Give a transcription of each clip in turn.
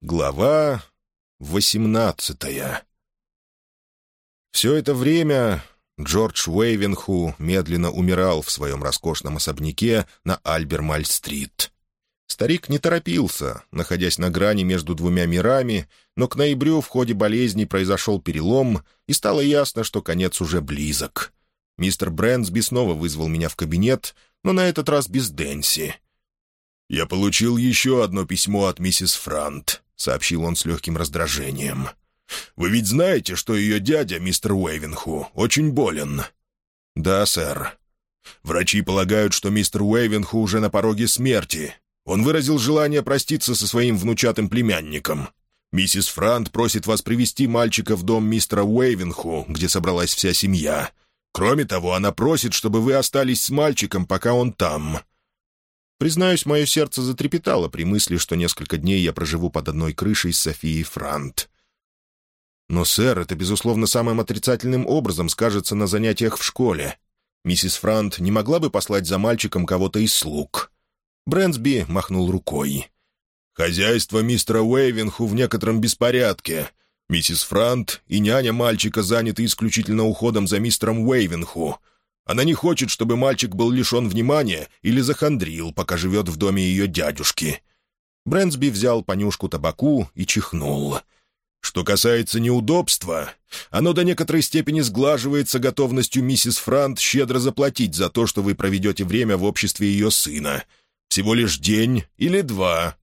Глава восемнадцатая Все это время Джордж Уэйвенху медленно умирал в своем роскошном особняке на Альбермаль-стрит. Старик не торопился, находясь на грани между двумя мирами, но к ноябрю в ходе болезни произошел перелом, и стало ясно, что конец уже близок. Мистер Брэнсби снова вызвал меня в кабинет, но на этот раз без Дэнси. «Я получил еще одно письмо от миссис Франт», — сообщил он с легким раздражением. «Вы ведь знаете, что ее дядя, мистер Уэйвенху, очень болен?» «Да, сэр». «Врачи полагают, что мистер Уэйвенху уже на пороге смерти. Он выразил желание проститься со своим внучатым племянником. Миссис Франт просит вас привести мальчика в дом мистера Уэйвенху, где собралась вся семья. Кроме того, она просит, чтобы вы остались с мальчиком, пока он там». Признаюсь, мое сердце затрепетало при мысли, что несколько дней я проживу под одной крышей с Софией Франт. Но, сэр, это, безусловно, самым отрицательным образом скажется на занятиях в школе. Миссис Франт не могла бы послать за мальчиком кого-то из слуг. Брэнсби махнул рукой. «Хозяйство мистера Уэйвенху в некотором беспорядке. Миссис Франт и няня мальчика заняты исключительно уходом за мистером Уэйвенху. Она не хочет, чтобы мальчик был лишен внимания или захандрил, пока живет в доме ее дядюшки». Брэнсби взял понюшку табаку и чихнул. «Что касается неудобства, оно до некоторой степени сглаживается готовностью миссис Франт щедро заплатить за то, что вы проведете время в обществе ее сына. Всего лишь день или два».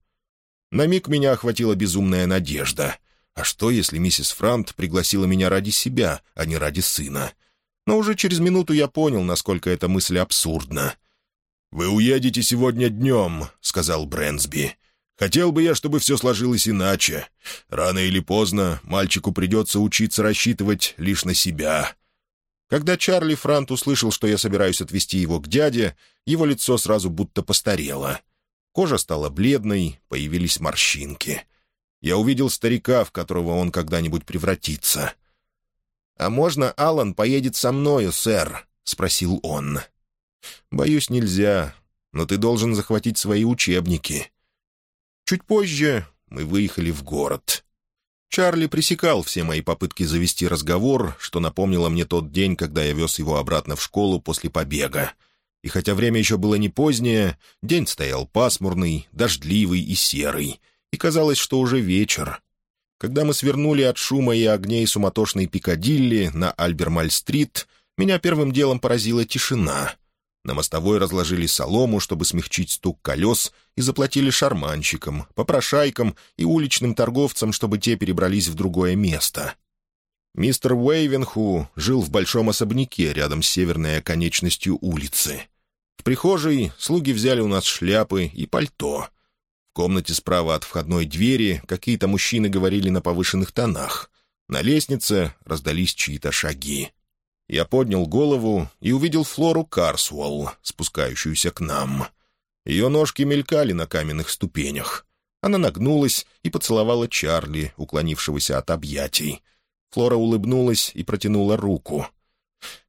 На миг меня охватила безумная надежда. А что, если миссис Франт пригласила меня ради себя, а не ради сына? Но уже через минуту я понял, насколько эта мысль абсурдна. «Вы уедете сегодня днем», — сказал Брэнсби. «Хотел бы я, чтобы все сложилось иначе. Рано или поздно мальчику придется учиться рассчитывать лишь на себя». Когда Чарли Франт услышал, что я собираюсь отвезти его к дяде, его лицо сразу будто постарело. Кожа стала бледной, появились морщинки. Я увидел старика, в которого он когда-нибудь превратится — «А можно Алан поедет со мною, сэр?» — спросил он. «Боюсь, нельзя, но ты должен захватить свои учебники». Чуть позже мы выехали в город. Чарли пресекал все мои попытки завести разговор, что напомнило мне тот день, когда я вез его обратно в школу после побега. И хотя время еще было не позднее, день стоял пасмурный, дождливый и серый, и казалось, что уже вечер. Когда мы свернули от шума и огней суматошной Пикадилли на Альбермаль-стрит, меня первым делом поразила тишина. На мостовой разложили солому, чтобы смягчить стук колес, и заплатили шарманщикам, попрошайкам и уличным торговцам, чтобы те перебрались в другое место. Мистер Уэйвенху жил в большом особняке рядом с северной оконечностью улицы. В прихожей слуги взяли у нас шляпы и пальто — комнате справа от входной двери какие-то мужчины говорили на повышенных тонах. На лестнице раздались чьи-то шаги. Я поднял голову и увидел Флору Карсуолл, спускающуюся к нам. Ее ножки мелькали на каменных ступенях. Она нагнулась и поцеловала Чарли, уклонившегося от объятий. Флора улыбнулась и протянула руку.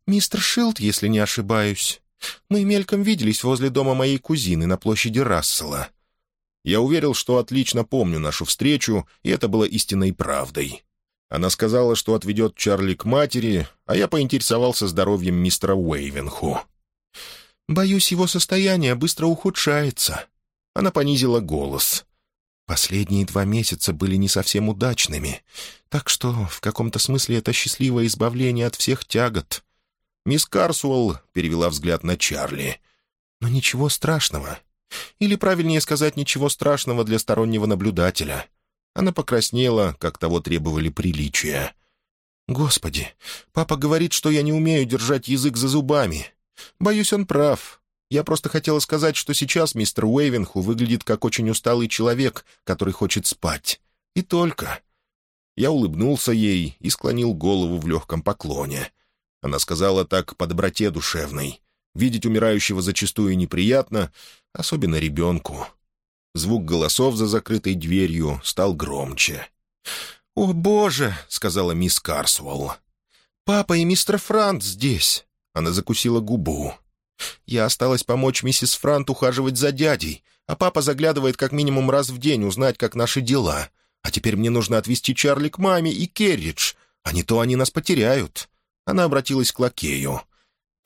«Мистер Шилд, если не ошибаюсь. Мы мельком виделись возле дома моей кузины на площади Рассела. Я уверил, что отлично помню нашу встречу, и это было истинной правдой. Она сказала, что отведет Чарли к матери, а я поинтересовался здоровьем мистера Уэйвенху. «Боюсь, его состояние быстро ухудшается». Она понизила голос. «Последние два месяца были не совсем удачными, так что в каком-то смысле это счастливое избавление от всех тягот». Мисс Карсуэлл перевела взгляд на Чарли. «Но ничего страшного. Или, правильнее сказать, ничего страшного для стороннего наблюдателя. Она покраснела, как того требовали приличия. «Господи, папа говорит, что я не умею держать язык за зубами. Боюсь, он прав. Я просто хотела сказать, что сейчас мистер Уэйвенху выглядит как очень усталый человек, который хочет спать. И только». Я улыбнулся ей и склонил голову в легком поклоне. Она сказала так по доброте душевной. Видеть умирающего зачастую неприятно, особенно ребенку. Звук голосов за закрытой дверью стал громче. «О, боже!» — сказала мисс Карсуэлл. «Папа и мистер Франт здесь!» Она закусила губу. «Я осталась помочь миссис Франт ухаживать за дядей, а папа заглядывает как минимум раз в день узнать, как наши дела. А теперь мне нужно отвезти Чарли к маме и Керридж, а не то они нас потеряют». Она обратилась к лакею.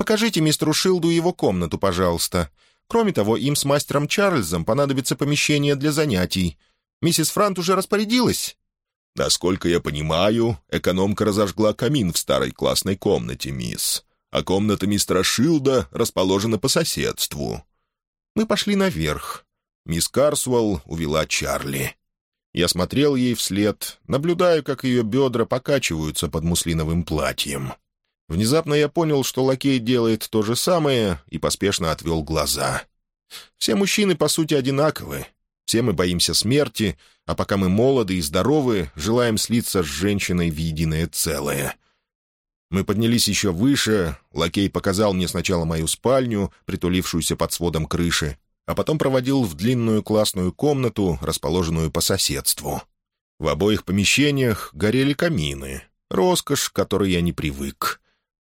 «Покажите мистеру Шилду его комнату, пожалуйста. Кроме того, им с мастером Чарльзом понадобится помещение для занятий. Миссис Франт уже распорядилась?» «Насколько я понимаю, экономка разожгла камин в старой классной комнате, мисс, а комната мистера Шилда расположена по соседству». Мы пошли наверх. Мисс Карсуэлл увела Чарли. Я смотрел ей вслед, наблюдая, как ее бедра покачиваются под муслиновым платьем. Внезапно я понял, что лакей делает то же самое, и поспешно отвел глаза. Все мужчины, по сути, одинаковы. Все мы боимся смерти, а пока мы молоды и здоровы, желаем слиться с женщиной в единое целое. Мы поднялись еще выше, лакей показал мне сначала мою спальню, притулившуюся под сводом крыши, а потом проводил в длинную классную комнату, расположенную по соседству. В обоих помещениях горели камины. Роскошь, к которой я не привык.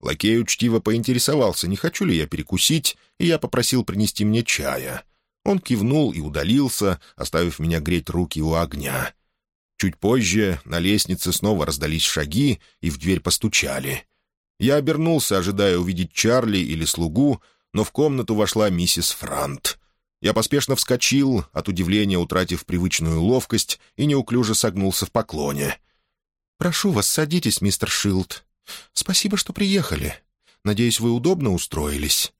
Лакей учтиво поинтересовался, не хочу ли я перекусить, и я попросил принести мне чая. Он кивнул и удалился, оставив меня греть руки у огня. Чуть позже на лестнице снова раздались шаги, и в дверь постучали. Я обернулся, ожидая увидеть Чарли или слугу, но в комнату вошла миссис Франт. Я поспешно вскочил, от удивления утратив привычную ловкость, и неуклюже согнулся в поклоне. «Прошу вас, садитесь, мистер Шилд. Спасибо, что приехали. Надеюсь, вы удобно устроились».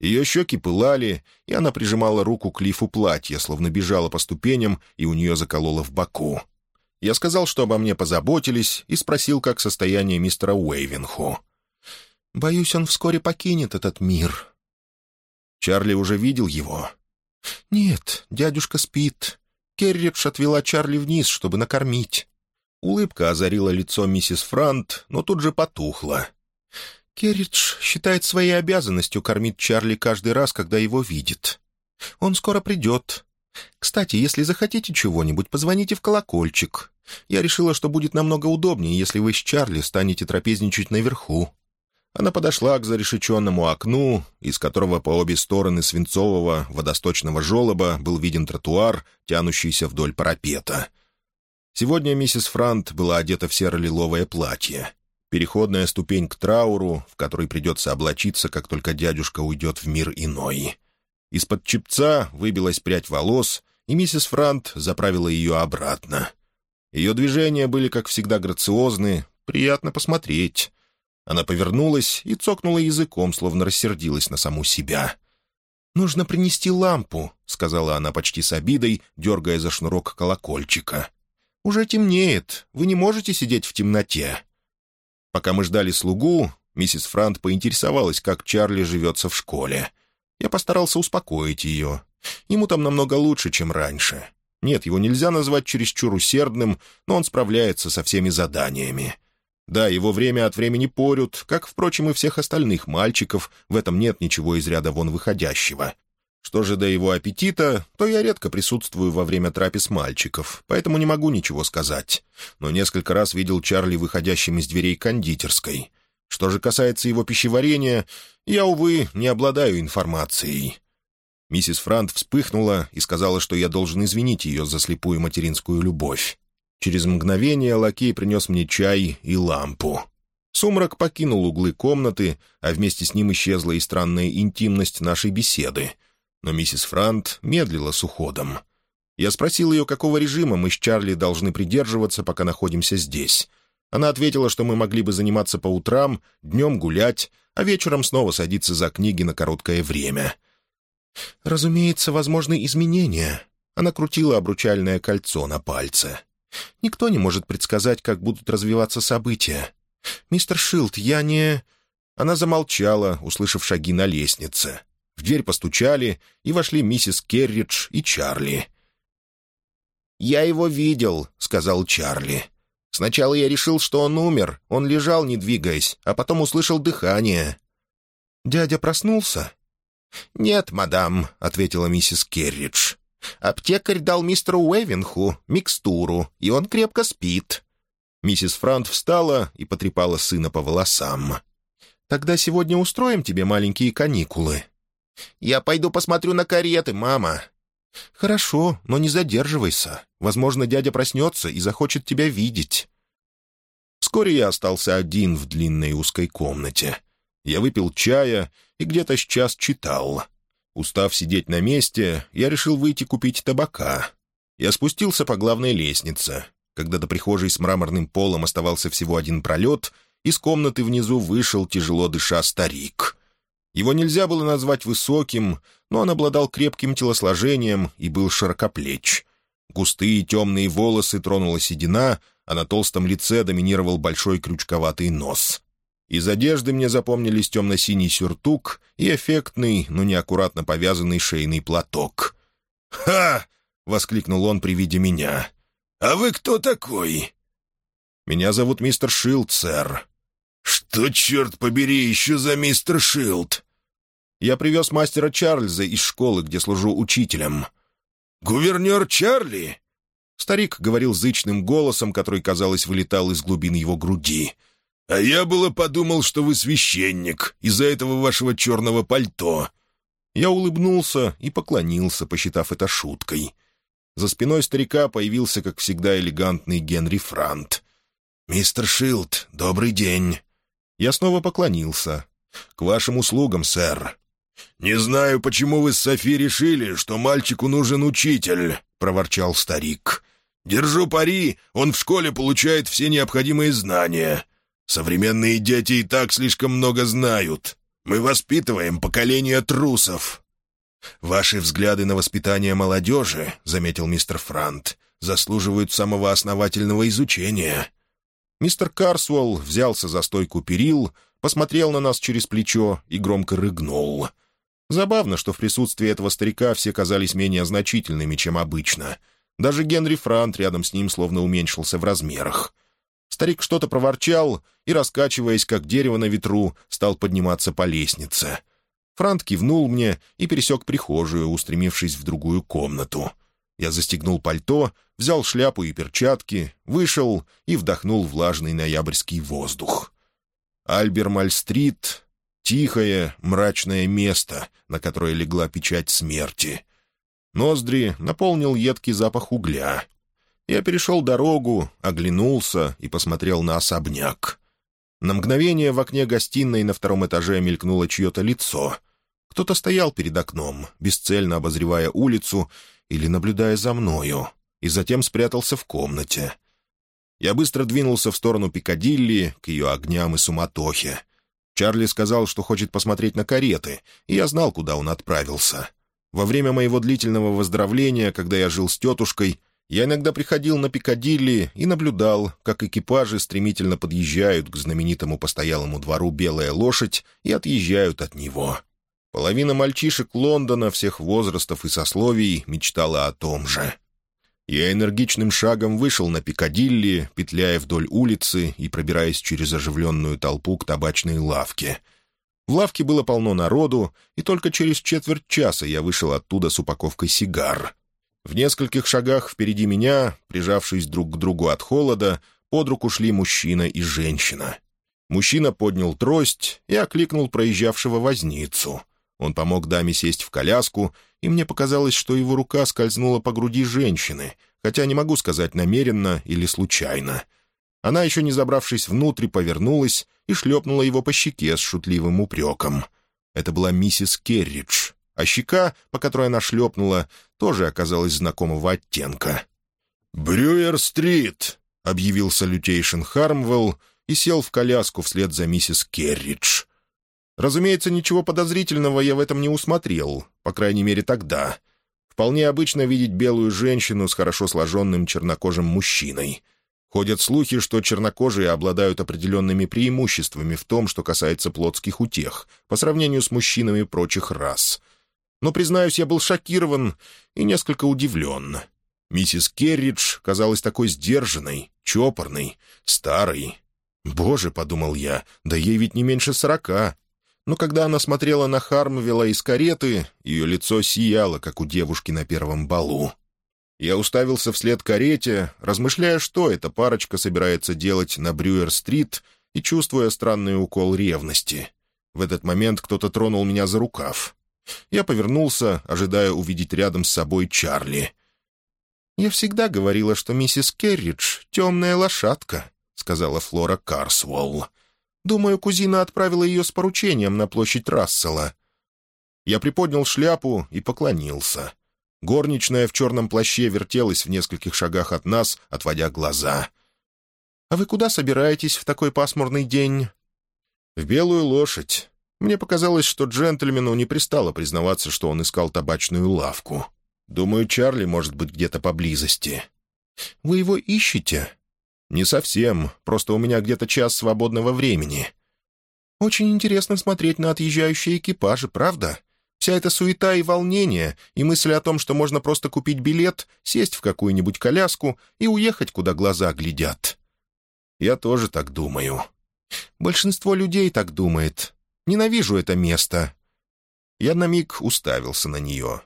Ее щеки пылали, и она прижимала руку к лифу платья, словно бежала по ступеням, и у нее заколола в боку. Я сказал, что обо мне позаботились, и спросил, как состояние мистера Уэйвенху. «Боюсь, он вскоре покинет этот мир». Чарли уже видел его. «Нет, дядюшка спит. Керридж отвела Чарли вниз, чтобы накормить». Улыбка озарила лицо миссис Франт, но тут же потухла. «Керридж считает своей обязанностью кормить Чарли каждый раз, когда его видит. Он скоро придет. Кстати, если захотите чего-нибудь, позвоните в колокольчик. Я решила, что будет намного удобнее, если вы с Чарли станете трапезничать наверху». Она подошла к зарешеченному окну, из которого по обе стороны свинцового водосточного желоба был виден тротуар, тянущийся вдоль парапета. Сегодня миссис Франт была одета в серо-лиловое платье. Переходная ступень к трауру, в которой придется облачиться, как только дядюшка уйдет в мир иной. Из-под чепца выбилась прядь волос, и миссис Франт заправила ее обратно. Ее движения были, как всегда, грациозны, приятно посмотреть. Она повернулась и цокнула языком, словно рассердилась на саму себя. «Нужно принести лампу», — сказала она почти с обидой, дергая за шнурок колокольчика. «Уже темнеет. Вы не можете сидеть в темноте». Пока мы ждали слугу, миссис Франт поинтересовалась, как Чарли живется в школе. Я постарался успокоить ее. Ему там намного лучше, чем раньше. Нет, его нельзя назвать чересчур усердным, но он справляется со всеми заданиями. Да, его время от времени порют, как, впрочем, и всех остальных мальчиков, в этом нет ничего из ряда вон выходящего. Что же до его аппетита, то я редко присутствую во время трапез мальчиков, поэтому не могу ничего сказать. Но несколько раз видел Чарли выходящим из дверей кондитерской. Что же касается его пищеварения, я, увы, не обладаю информацией. Миссис Франт вспыхнула и сказала, что я должен извинить ее за слепую материнскую любовь. Через мгновение лакей принес мне чай и лампу. Сумрак покинул углы комнаты, а вместе с ним исчезла и странная интимность нашей беседы. Но миссис Франт медлила с уходом. Я спросил ее, какого режима мы с Чарли должны придерживаться, пока находимся здесь. Она ответила, что мы могли бы заниматься по утрам, днем гулять, а вечером снова садиться за книги на короткое время. «Разумеется, возможны изменения». Она крутила обручальное кольцо на пальце. Никто не может предсказать, как будут развиваться события. Мистер Шилд, я не...» Она замолчала, услышав шаги на лестнице. В дверь постучали, и вошли миссис Керридж и Чарли. «Я его видел», — сказал Чарли. «Сначала я решил, что он умер. Он лежал, не двигаясь, а потом услышал дыхание». «Дядя проснулся?» «Нет, мадам», — ответила миссис Керридж. Аптекарь дал мистеру Уэвенху микстуру, и он крепко спит». Миссис Франт встала и потрепала сына по волосам. «Тогда сегодня устроим тебе маленькие каникулы». «Я пойду посмотрю на кареты, мама». «Хорошо, но не задерживайся. Возможно, дядя проснется и захочет тебя видеть». Вскоре я остался один в длинной узкой комнате. Я выпил чая и где-то с час читал. Устав сидеть на месте, я решил выйти купить табака. Я спустился по главной лестнице. Когда до прихожей с мраморным полом оставался всего один пролет, из комнаты внизу вышел, тяжело дыша, старик. Его нельзя было назвать высоким, но он обладал крепким телосложением и был широкоплеч. Густые темные волосы тронула седина, а на толстом лице доминировал большой крючковатый нос. Из одежды мне запомнились темно-синий сюртук и эффектный, но неаккуратно повязанный шейный платок. «Ха!» — воскликнул он при виде меня. «А вы кто такой?» «Меня зовут мистер Шилд, сэр». «Что, черт побери, еще за мистер Шилд?» «Я привез мастера Чарльза из школы, где служу учителем». «Гувернер Чарли?» Старик говорил зычным голосом, который, казалось, вылетал из глубин его груди. «А я было подумал, что вы священник, из-за этого вашего черного пальто». Я улыбнулся и поклонился, посчитав это шуткой. За спиной старика появился, как всегда, элегантный Генри Франт. «Мистер Шилд, добрый день». Я снова поклонился. «К вашим услугам, сэр». «Не знаю, почему вы с Софи решили, что мальчику нужен учитель», — проворчал старик. «Держу пари, он в школе получает все необходимые знания. Современные дети и так слишком много знают. Мы воспитываем поколение трусов». «Ваши взгляды на воспитание молодежи, — заметил мистер Франт, — заслуживают самого основательного изучения». Мистер Карсуэлл взялся за стойку перил, посмотрел на нас через плечо и громко рыгнул. Забавно, что в присутствии этого старика все казались менее значительными, чем обычно. Даже Генри Франт рядом с ним словно уменьшился в размерах. Старик что-то проворчал и, раскачиваясь, как дерево на ветру, стал подниматься по лестнице. Франт кивнул мне и пересек прихожую, устремившись в другую комнату. Я застегнул пальто, взял шляпу и перчатки, вышел и вдохнул влажный ноябрьский воздух. Альбермаль-стрит — тихое, мрачное место, на которое легла печать смерти. Ноздри наполнил едкий запах угля. Я перешел дорогу, оглянулся и посмотрел на особняк. На мгновение в окне гостиной на втором этаже мелькнуло чье-то лицо. Кто-то стоял перед окном, бесцельно обозревая улицу или наблюдая за мною, и затем спрятался в комнате. Я быстро двинулся в сторону Пикадилли, к ее огням и суматохе. Чарли сказал, что хочет посмотреть на кареты, и я знал, куда он отправился. Во время моего длительного выздоровления, когда я жил с тетушкой, я иногда приходил на Пикадилли и наблюдал, как экипажи стремительно подъезжают к знаменитому постоялому двору «Белая лошадь» и отъезжают от него. Половина мальчишек Лондона всех возрастов и сословий мечтала о том же. Я энергичным шагом вышел на Пикадилли, петляя вдоль улицы и пробираясь через оживленную толпу к табачной лавке. В лавке было полно народу, и только через четверть часа я вышел оттуда с упаковкой сигар. В нескольких шагах впереди меня, прижавшись друг к другу от холода, под руку шли мужчина и женщина. Мужчина поднял трость и окликнул проезжавшего возницу. Он помог даме сесть в коляску, и мне показалось, что его рука скользнула по груди женщины, хотя не могу сказать намеренно или случайно. Она, еще не забравшись внутрь, повернулась и шлепнула его по щеке с шутливым упреком. Это была миссис Керридж, а щека, по которой она шлепнула, тоже оказалась знакомого оттенка. «Брюер-стрит!» — объявил салютейшн Хармвелл и сел в коляску вслед за миссис Керридж. Разумеется, ничего подозрительного я в этом не усмотрел, по крайней мере тогда. Вполне обычно видеть белую женщину с хорошо сложенным чернокожим мужчиной. Ходят слухи, что чернокожие обладают определенными преимуществами в том, что касается плотских утех, по сравнению с мужчинами прочих рас — но, признаюсь, я был шокирован и несколько удивлен. Миссис Керридж казалась такой сдержанной, чопорной, старой. «Боже», — подумал я, — «да ей ведь не меньше сорока». Но когда она смотрела на Хармвелла из кареты, ее лицо сияло, как у девушки на первом балу. Я уставился вслед карете, размышляя, что эта парочка собирается делать на Брюер-стрит и чувствуя странный укол ревности. В этот момент кто-то тронул меня за рукав. Я повернулся, ожидая увидеть рядом с собой Чарли. «Я всегда говорила, что миссис Керридж — темная лошадка», — сказала Флора Карсволл. «Думаю, кузина отправила ее с поручением на площадь Рассела». Я приподнял шляпу и поклонился. Горничная в черном плаще вертелась в нескольких шагах от нас, отводя глаза. «А вы куда собираетесь в такой пасмурный день?» «В белую лошадь. Мне показалось, что джентльмену не пристало признаваться, что он искал табачную лавку. Думаю, Чарли может быть где-то поблизости». «Вы его ищете?» «Не совсем. Просто у меня где-то час свободного времени». «Очень интересно смотреть на отъезжающие экипажи, правда? Вся эта суета и волнение, и мысль о том, что можно просто купить билет, сесть в какую-нибудь коляску и уехать, куда глаза глядят». «Я тоже так думаю». «Большинство людей так думает. Ненавижу это место». Я на миг уставился на нее.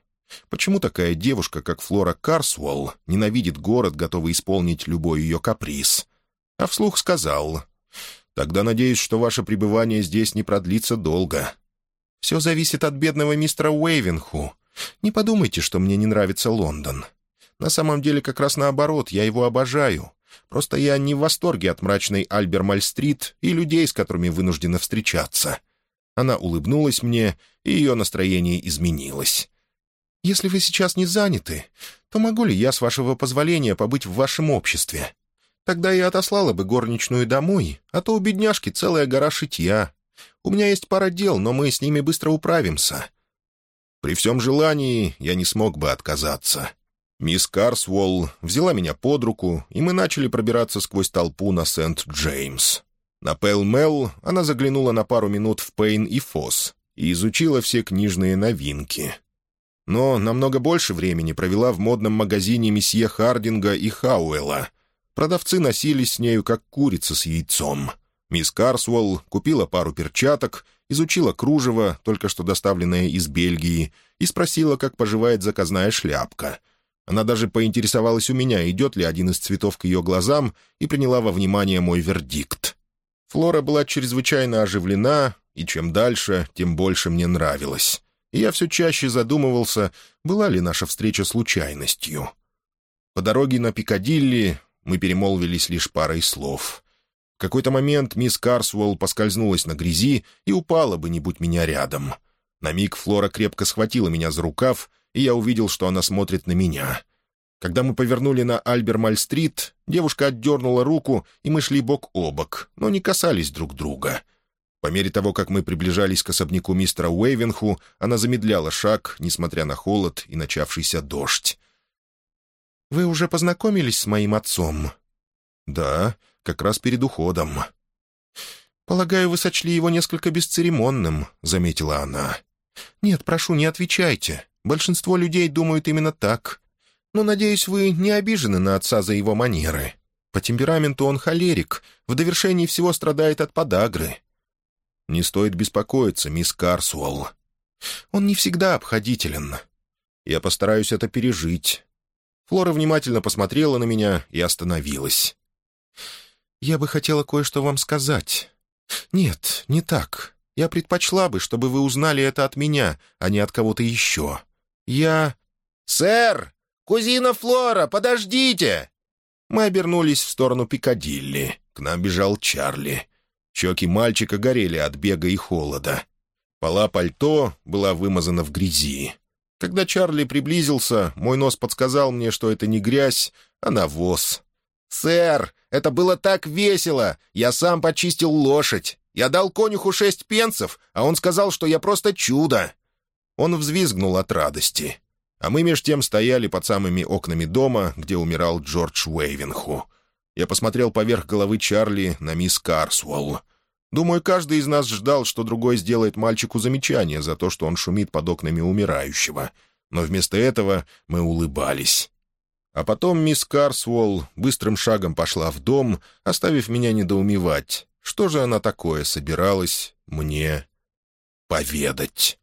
Почему такая девушка, как Флора Карсуэлл, ненавидит город, готовый исполнить любой ее каприз? А вслух сказал, «Тогда надеюсь, что ваше пребывание здесь не продлится долго». «Все зависит от бедного мистера Уэйвенху. Не подумайте, что мне не нравится Лондон. На самом деле как раз наоборот, я его обожаю. Просто я не в восторге от мрачной Альбермаль-стрит и людей, с которыми вынуждена встречаться». Она улыбнулась мне, и ее настроение изменилось. «Если вы сейчас не заняты, то могу ли я, с вашего позволения, побыть в вашем обществе? Тогда я отослала бы горничную домой, а то у бедняжки целая гора шитья. У меня есть пара дел, но мы с ними быстро управимся». При всем желании я не смог бы отказаться. Мисс Карсволл взяла меня под руку, и мы начали пробираться сквозь толпу на Сент-Джеймс. На Пэл-Мел она заглянула на пару минут в Пейн и Фосс и изучила все книжные новинки. Но намного больше времени провела в модном магазине месье Хардинга и Хауэлла. Продавцы носились с нею, как курица с яйцом. Мисс Карсуэлл купила пару перчаток, изучила кружево, только что доставленное из Бельгии, и спросила, как поживает заказная шляпка. Она даже поинтересовалась у меня, идет ли один из цветов к ее глазам, и приняла во внимание мой вердикт. Флора была чрезвычайно оживлена, и чем дальше, тем больше мне нравилось. И я все чаще задумывался, была ли наша встреча случайностью. По дороге на Пикадилли мы перемолвились лишь парой слов. В какой-то момент мисс Карсуэлл поскользнулась на грязи и упала бы, не будь меня рядом. На миг Флора крепко схватила меня за рукав, и я увидел, что она смотрит на меня. Когда мы повернули на Альбермаль-стрит, девушка отдернула руку, и мы шли бок о бок, но не касались друг друга. По мере того, как мы приближались к особняку мистера Уэйвенху, она замедляла шаг, несмотря на холод и начавшийся дождь. «Вы уже познакомились с моим отцом?» «Да, как раз перед уходом». «Полагаю, вы сочли его несколько бесцеремонным», — заметила она. «Нет, прошу, не отвечайте. Большинство людей думают именно так но, надеюсь, вы не обижены на отца за его манеры. По темпераменту он холерик, в довершении всего страдает от подагры». «Не стоит беспокоиться, мисс Карсуэлл. Он не всегда обходителен. Я постараюсь это пережить». Флора внимательно посмотрела на меня и остановилась. «Я бы хотела кое-что вам сказать. Нет, не так. Я предпочла бы, чтобы вы узнали это от меня, а не от кого-то еще. Я...» «Сэр!» «Кузина Флора, подождите!» Мы обернулись в сторону Пикадилли. К нам бежал Чарли. Щеки мальчика горели от бега и холода. Пола пальто была вымазана в грязи. Когда Чарли приблизился, мой нос подсказал мне, что это не грязь, а навоз. «Сэр, это было так весело! Я сам почистил лошадь. Я дал конюху шесть пенсов, а он сказал, что я просто чудо!» Он взвизгнул от радости. А мы меж тем стояли под самыми окнами дома, где умирал Джордж Уэйвенху. Я посмотрел поверх головы Чарли на мисс Карсуэлл. Думаю, каждый из нас ждал, что другой сделает мальчику замечание за то, что он шумит под окнами умирающего. Но вместо этого мы улыбались. А потом мисс Карсуэлл быстрым шагом пошла в дом, оставив меня недоумевать, что же она такое собиралась мне поведать.